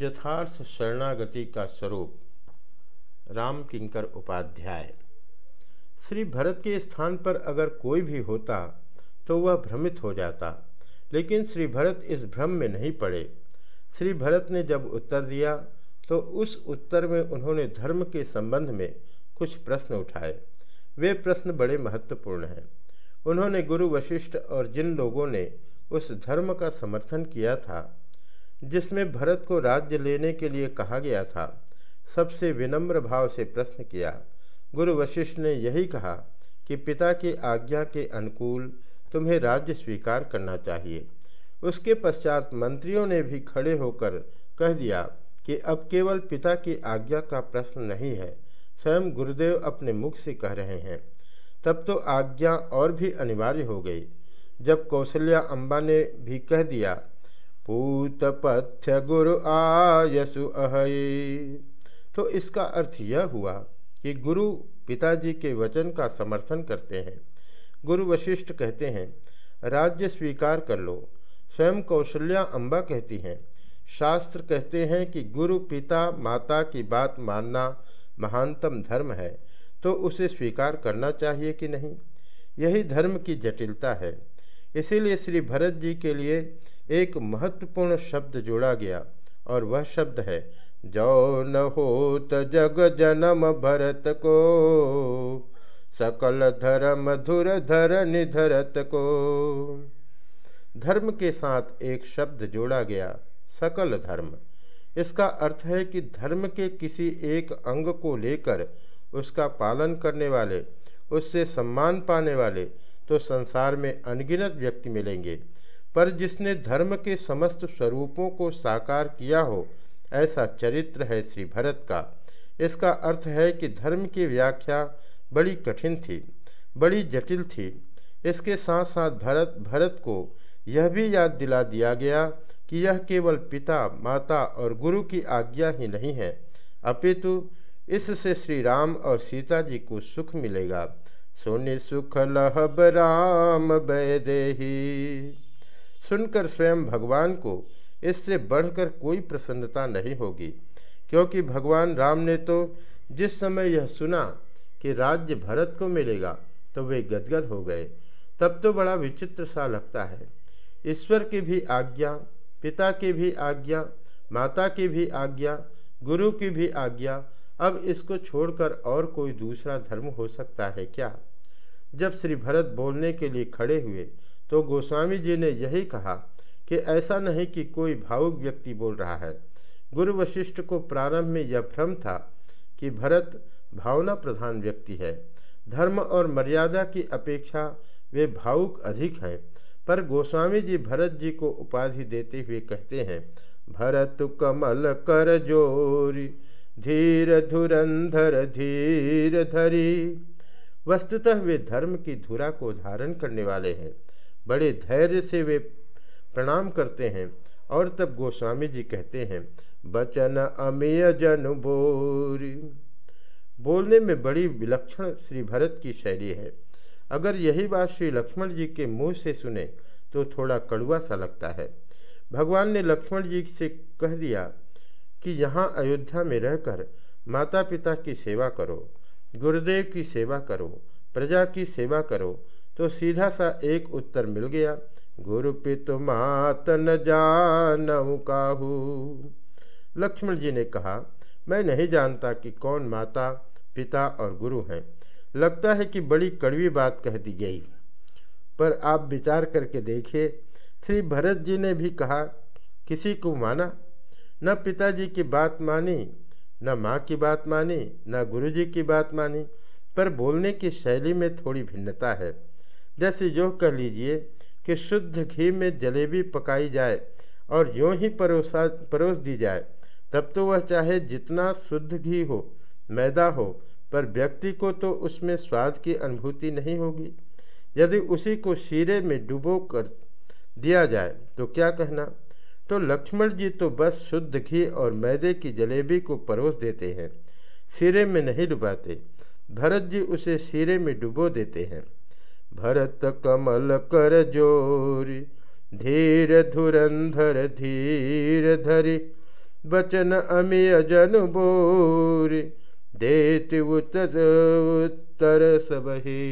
यथार्थ शरणागति का स्वरूप। राम किंकर उपाध्याय। श्री भरत के स्थान पर अगर कोई भी होता तो वह भ्रमित हो जाता। लेकिन श्री भरत इस भ्रम में नहीं पड़े। श्री भरत ने जब उत्तर दिया तो उस उत्तर में उन्होंने धर्म के संबंध में कुछ प्रश्न उठाए। वे प्रश्न बड़े महत्वपूर्ण हैं। उन्होंने गुरु वशिष्ठ और जिन लोगों ने उस धर्म का समर्थन किया था जिसमें भरत को राज्य लेने के लिए कहा गया था, सबसे विनम्र भाव से प्रश्न किया। गुरु वशिष्ठ ने यही कहा कि पिता की आज्ञा के अनुकूल तुम्हें राज्य स्वीकार करना चाहिए। उसके पश्चात मंत्रियों ने भी खड़े होकर कह दिया कि अब केवल पिता की आज्ञा का प्रश्न नहीं है, स्वयं गुरुदेव अपने मुख से कह रहे हैं। तब तो आज्ञा और भी अनिवार्य हो गई। जब कौशल्या अम्बा ने भी कह दिया पूतपथ्य गुरु आयसु अहय तो इसका अर्थ यह हुआ कि गुरु पिताजी के वचन का समर्थन करते हैं। गुरु वशिष्ठ कहते हैं, राज्य स्वीकार कर लो। स्वयं कौशल्या अम्बा कहती हैं। शास्त्र कहते हैं कि गुरु पिता माता की बात मानना महानतम धर्म है। तो उसे स्वीकार करना चाहिए कि नहीं? यही धर्म की जटिलता है। इसीलिए श्री भरत जी के लिए एक महत्वपूर्ण शब्द जोड़ा गया, और वह शब्द है, जो न होत जग जन्म भरत को, सकल धर्म धुर धर निधरत को। धर्म के साथ एक शब्द जोड़ा गया, सकल धर्म। इसका अर्थ है कि धर्म के किसी एक अंग को लेकर उसका पालन करने वाले, उससे सम्मान पाने वाले तो संसार में अनगिनत व्यक्ति मिलेंगे। पर जिसने धर्म के समस्त स्वरूपों को साकार किया हो, ऐसा चरित्र है श्री भरत का। इसका अर्थ है कि धर्म की व्याख्या बड़ी कठिन थी, बड़ी जटिल थी। इसके साथ साथ भरत भरत को यह भी याद दिला दिया गया कि यह केवल पिता, माता और गुरु की आज्ञा ही नहीं है। अपितु इससे श्री राम और सीता जी को सुख मिलेगा। सुनि सुख लहब राम बैदेही सुनकर स्वयं भगवान को इससे बढ़कर कोई प्रसन्नता नहीं होगी, क्योंकि भगवान राम ने तो जिस समय यह सुना कि राज्य भरत को मिलेगा तो वे गदगद हो गए। तब तो बड़ा विचित्र सा लगता है। ईश्वर की भी आज्ञा, पिता की भी आज्ञा, माता की भी आज्ञा, गुरु की भी आज्ञा, अब इसको छोड़कर और कोई दूसरा धर्म हो सकता है क्या? जब श्री भरत बोलने के लिए खड़े हुए तो गोस्वामी जी ने यही कहा कि ऐसा नहीं कि कोई भावुक व्यक्ति बोल रहा है। गुरु वशिष्ठ को प्रारंभ में यह भ्रम था कि भरत भावना प्रधान व्यक्ति है। धर्म और मर्यादा की अपेक्षा वे भावुक अधिक हैं। पर गोस्वामी जी भरत जी को उपाधि देते हुए कहते हैं, भरत कमल कर जोरी, धीर धुरंधर धीर धरी। वस्तुतः वे धर्म की धुरा को धारण करने वाले हैं। बड़े धैर्य से वे प्रणाम करते हैं और तब गोस्वामी जी कहते हैं, बचन अमेय जन बोरी। बोलने में बड़ी विलक्षण श्री भरत की शैली है। अगर यही बात श्री लक्ष्मण जी के मुँह से सुने तो थोड़ा कड़ुआ सा लगता है। भगवान ने लक्ष्मण जी से कह दिया कि यहाँ अयोध्या में रहकर माता पिता की सेवा करो, गुरुदेव की सेवा करो, प्रजा की सेवा करो तो सीधा सा एक उत्तर मिल गया, गुरु पितु मात न जानऊ काहू। लक्ष्मण जी ने कहा, मैं नहीं जानता कि कौन माता, पिता और गुरु हैं। लगता है कि बड़ी कड़वी बात कह दी गई। पर आप विचार करके देखिए, श्री भरत जी ने भी कहा, किसी को माना? न पिताजी की बात मानी, न माँ की बात मानी, न गुरुजी की बात मानी, पर बोलने की शैली में थोड़ी भिन्नता है। जैसे जो कह लीजिए कि शुद्ध घी में जलेबी पकाई जाए और यूँ ही परोसा, परोस दी जाए, तब तो वह चाहे जितना शुद्ध घी हो, मैदा हो, पर व्यक्ति को तो उसमें स्वाद की अनुभूति नहीं होगी। यदि उसी को शीरे में डुबो कर दिया जाए तो क्या कहना? तो लक्ष्मण जी तो बस शुद्ध घी और मैदे की जलेबी को परोस देते हैं सिरे में नहीं डुबाते। भरत जी उसे सिरे में डुबो देते हैं। भरत कमल कर जोरी, धीर धुरंधर धीर धरी, बचन अमिय जन बोर, देत उत्तर उत्तर सबही।